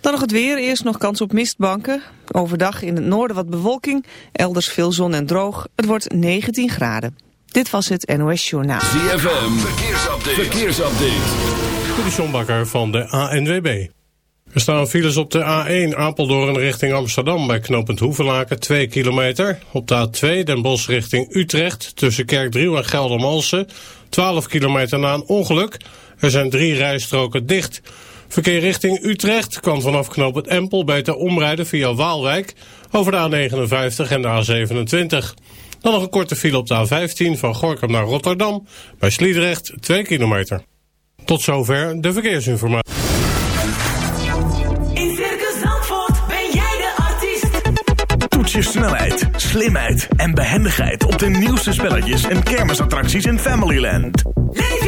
Dan nog het weer. Eerst nog kans op mistbanken. Overdag in het noorden wat bewolking. Elders veel zon en droog. Het wordt 19 graden. Dit was het NOS Journaal. ZFM. Verkeersupdate. Verkeersupdate. De van de ANWB. Er staan files op de A1 Apeldoorn richting Amsterdam bij knooppunt Hoevelaken 2 kilometer. Op de A2 Den Bosch richting Utrecht tussen Kerkdriel en Geldermalsen 12 kilometer na een ongeluk. Er zijn drie rijstroken dicht. Verkeer richting Utrecht kan vanaf knooppunt Empel beter omrijden via Waalwijk over de A59 en de A27. Dan nog een korte file op de A15 van Gorkum naar Rotterdam bij Sliedrecht 2 kilometer. Tot zover de verkeersinformatie. In Circus Zandvoort ben jij de artiest. Toets je snelheid, slimheid en behendigheid op de nieuwste spelletjes en kermisattracties in Familyland. Leef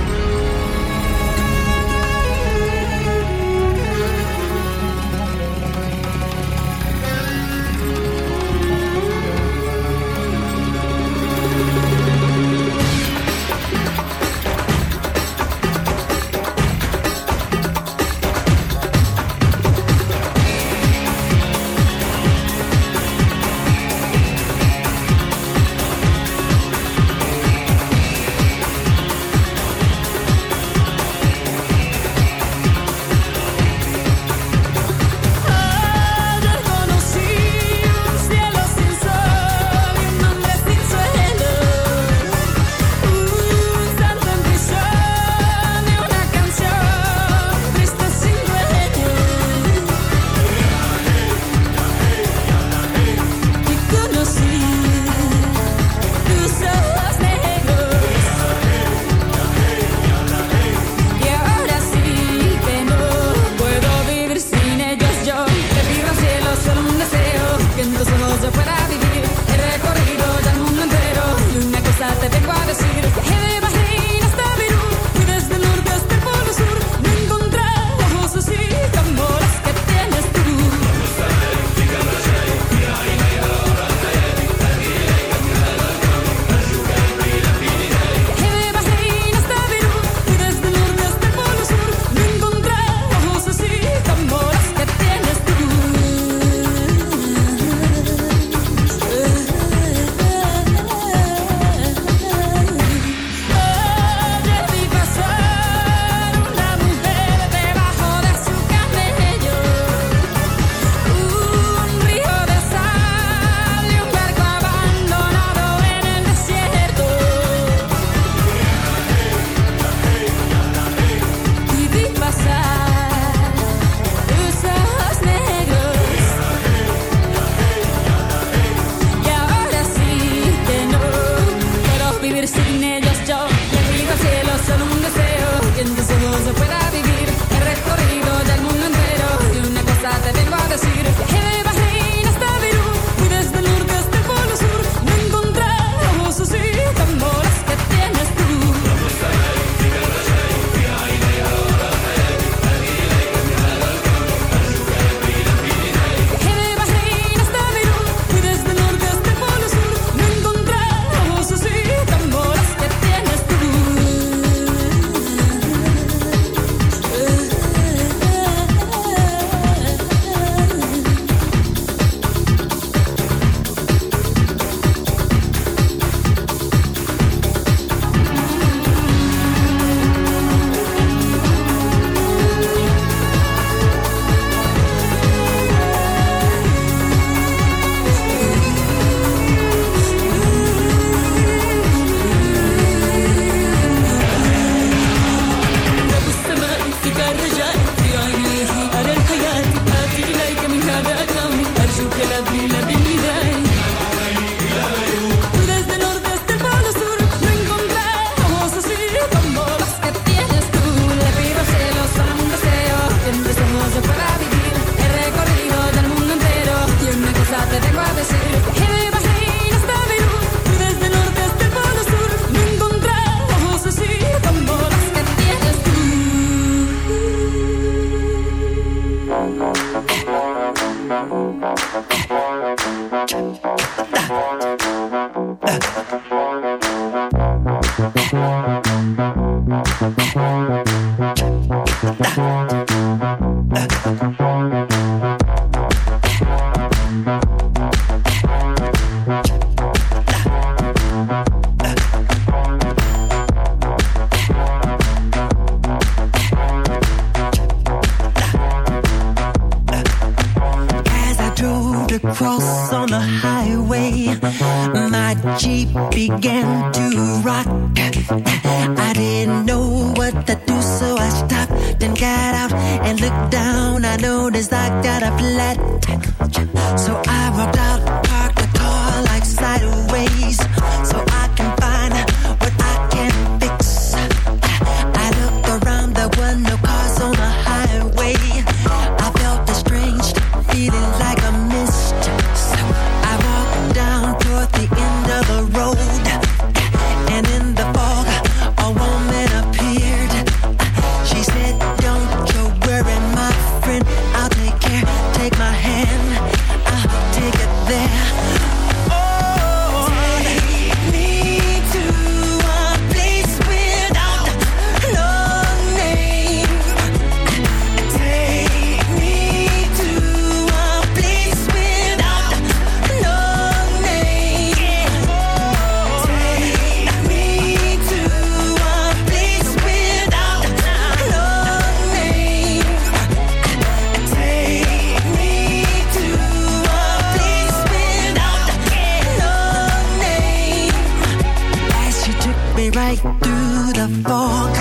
right through the fog.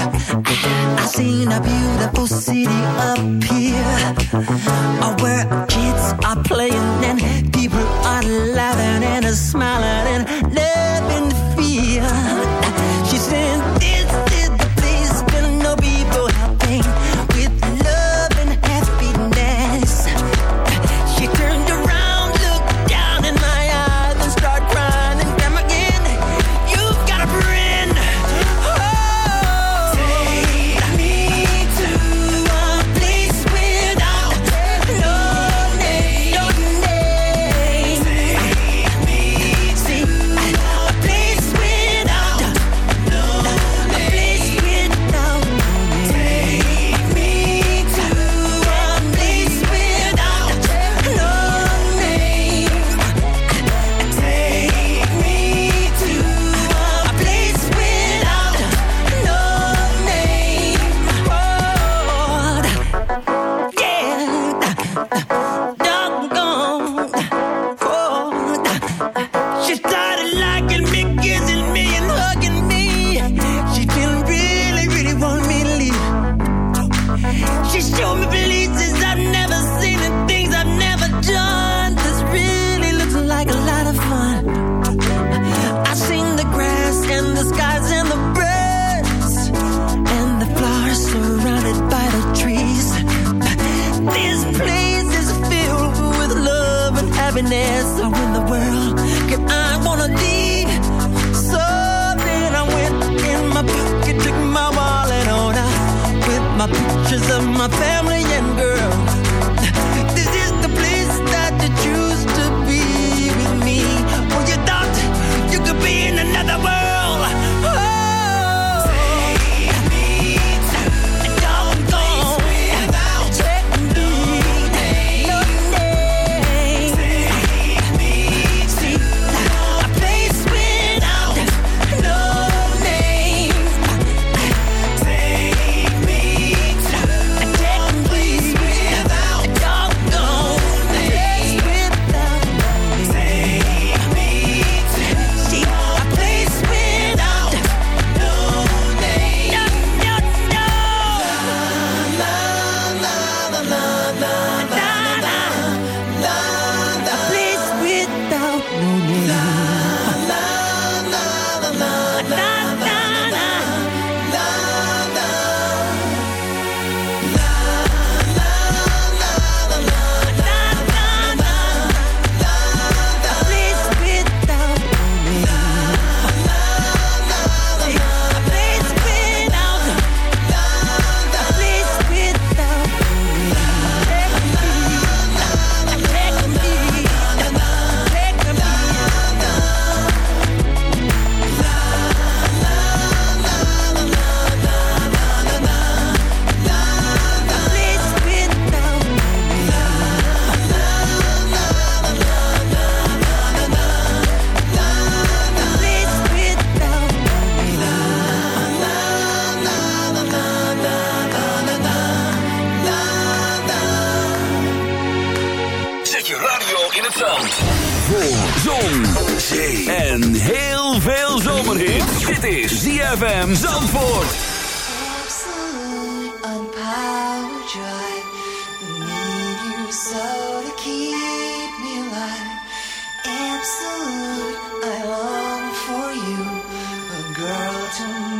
I seen a beautiful city up here, where kids are playing and people are laughing and smiling and living fear. family and girls heel veel zomerhit. Dit is ZFM Zandvoort. Absolute, I long for you. A girl to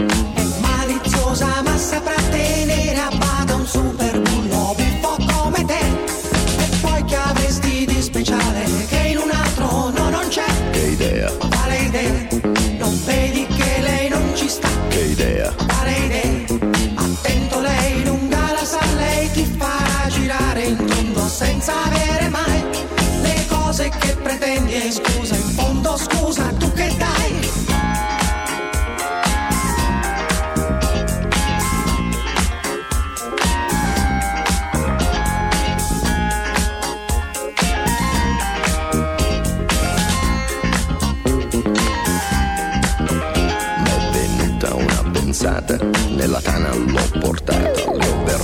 E scusa, in fondo scusa, tu che dai? nella tana l'ho portata,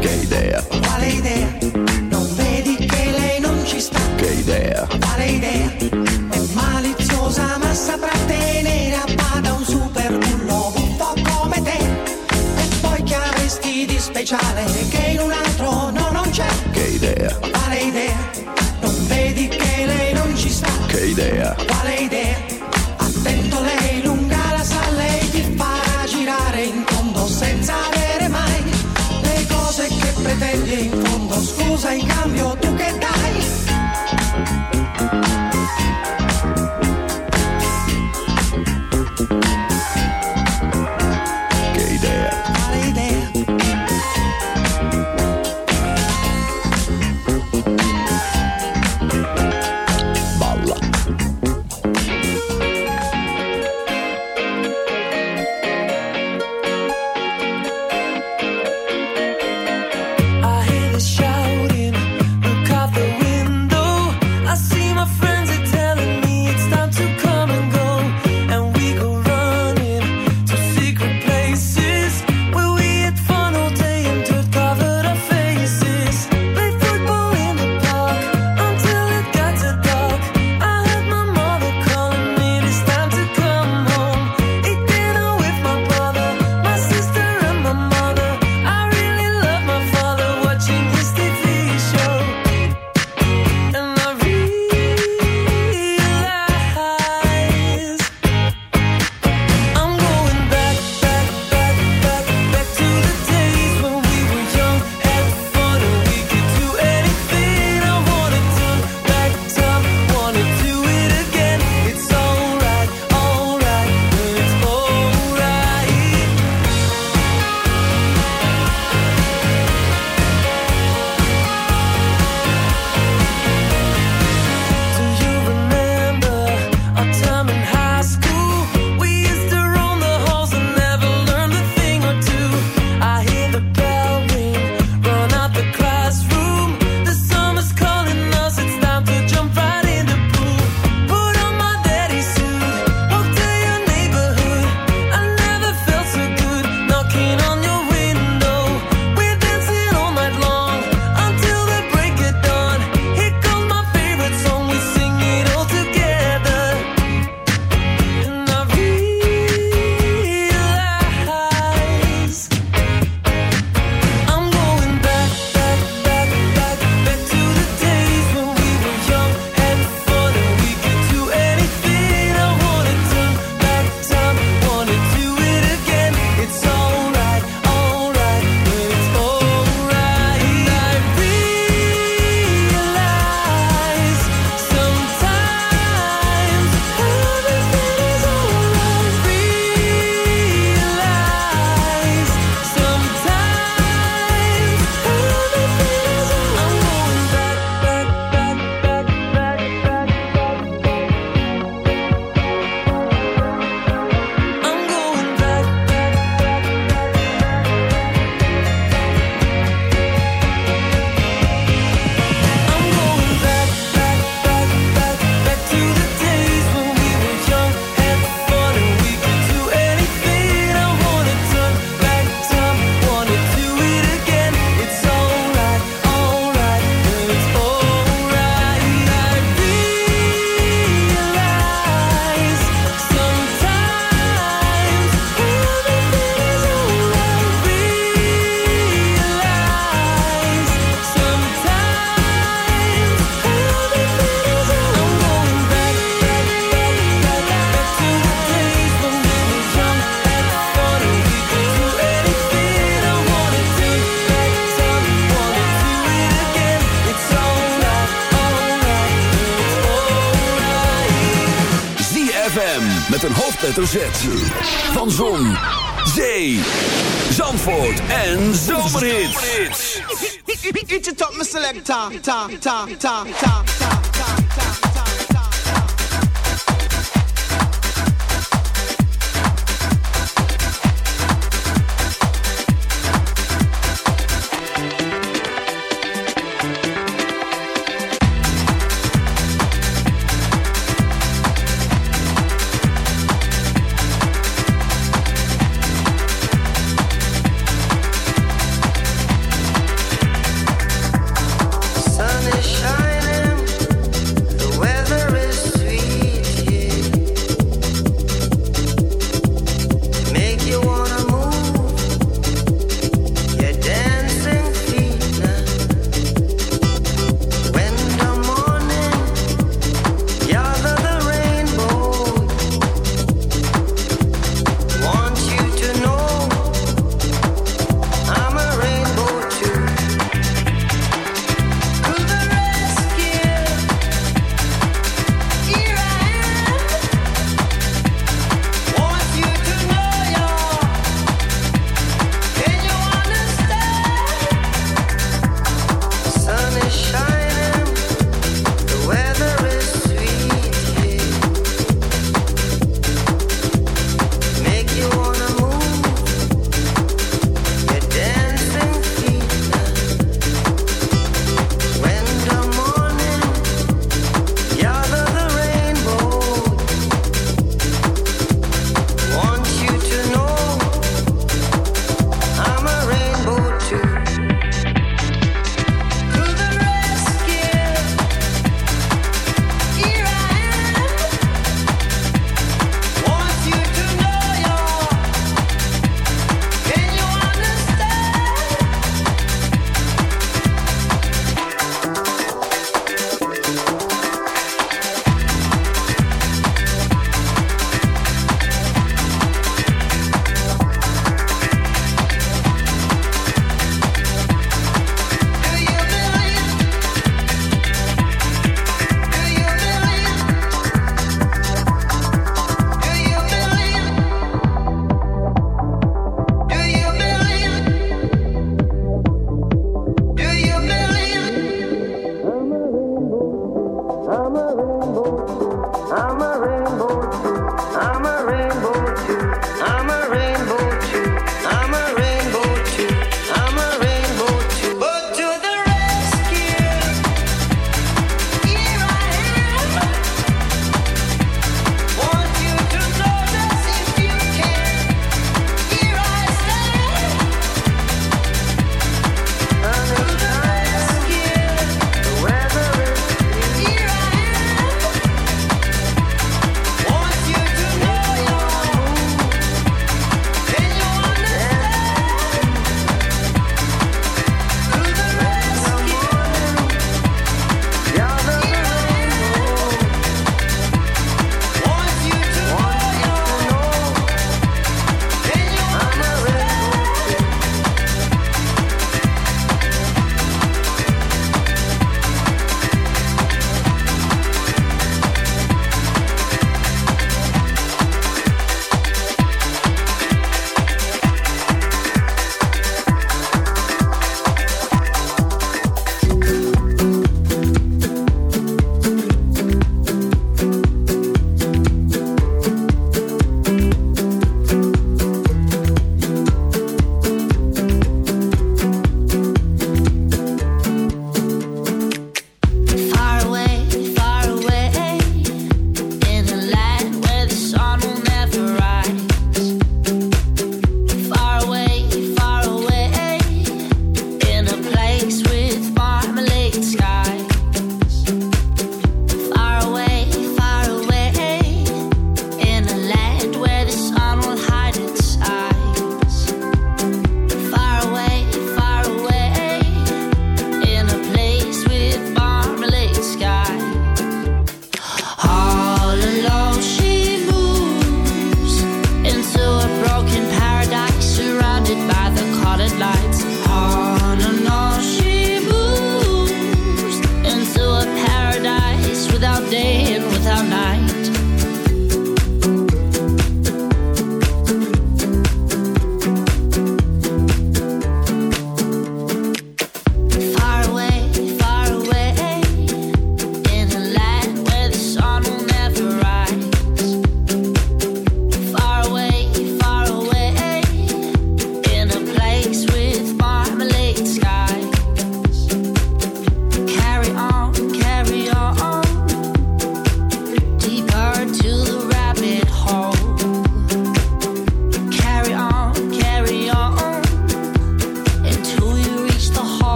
che idea, Quale idea? Non vedi che lei non ci sta? che idea, Quale hoofdletter. Van Zon, Zee, Zandvoort en Zomerhits. Eat it up, my selector. Ta, ta, ta, ta, ta,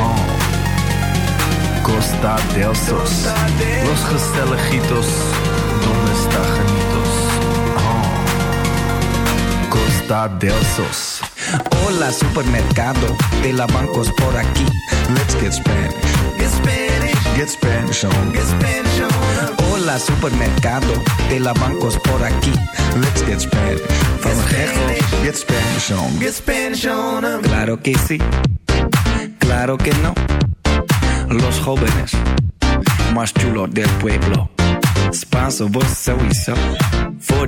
Oh. Costa del Sos. Los Gestelejitos, ¿dónde está Janitos? Oh. Costa del Sos. Hola supermercado de la bancos por aquí. Let's get Spanish. Get Spanish. Get Spanish on. Get Spanish on. Hola supermercado de la bancos por aquí. Let's get Spanish. From Get, get Spanish on. Get Spanish on. Claro que sí. Claro que no. Los jóvenes más chulos del pueblo. Spanso, vos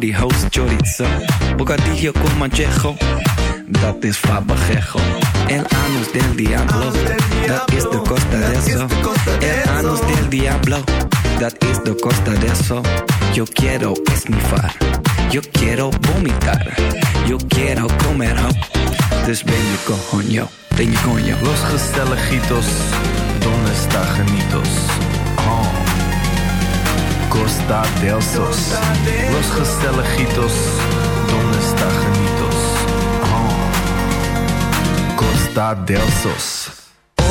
die host chorizo. Bocadillo con manchejo. Dat is fabajejo. El anus del diablo. Dat is de costa de eso. El anus del diablo. Dat is de costa de eso. Yo quiero esnifar. Yo quiero vomitar. Yo quiero comer ho. Dus ben je coño. Ben je coño. Los Gestelejitos, ¿dónde está Janitos? Oh. Costa del Sos. Los Gestelejitos, ¿dónde está Janitos? Oh. Costa del Sos.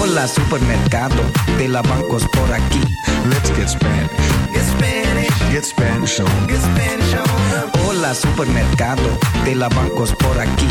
Hola supermercado de la bancos por aquí. Let's get Spanish. Get Spanish. Get Spanish on. Get Spanish on. Hola supermercado de la bancos por aquí.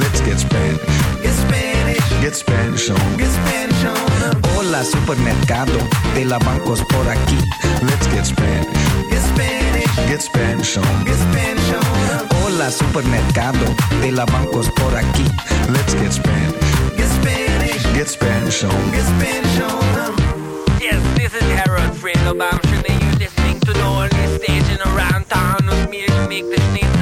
Let's get Spanish. Get Spanish. Get Spanish on. Get Spanish on. Hola supermercado de la bancos por aquí. Let's get Spanish. Get Spanish. Get Spanish on. Get Spanish on. Hola supermercado de la bancos por aquí. Let's get Spanish. Get Spanish. Get Spanish on. Get Spanish on. Yes, this is Harold Fredo Bamshin and you're listening to the only station around town with me to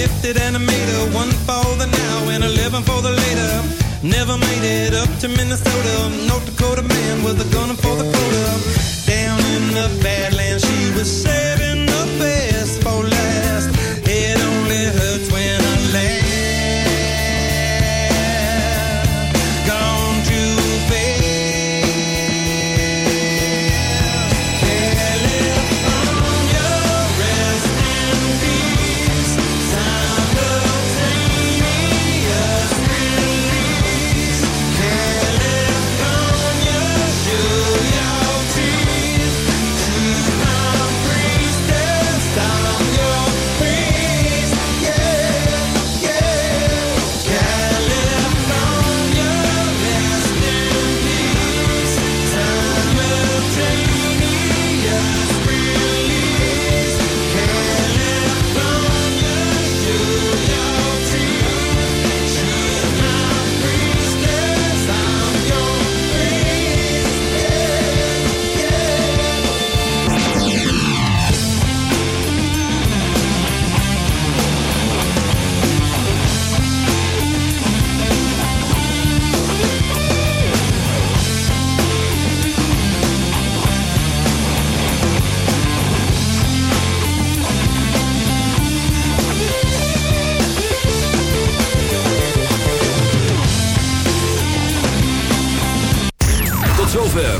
Gifted animator, one for the now and eleven for the later. Never never made it up to Minnesota. North Dakota man with a gun for the quota. Down in the Badlands, she was saving the best for last.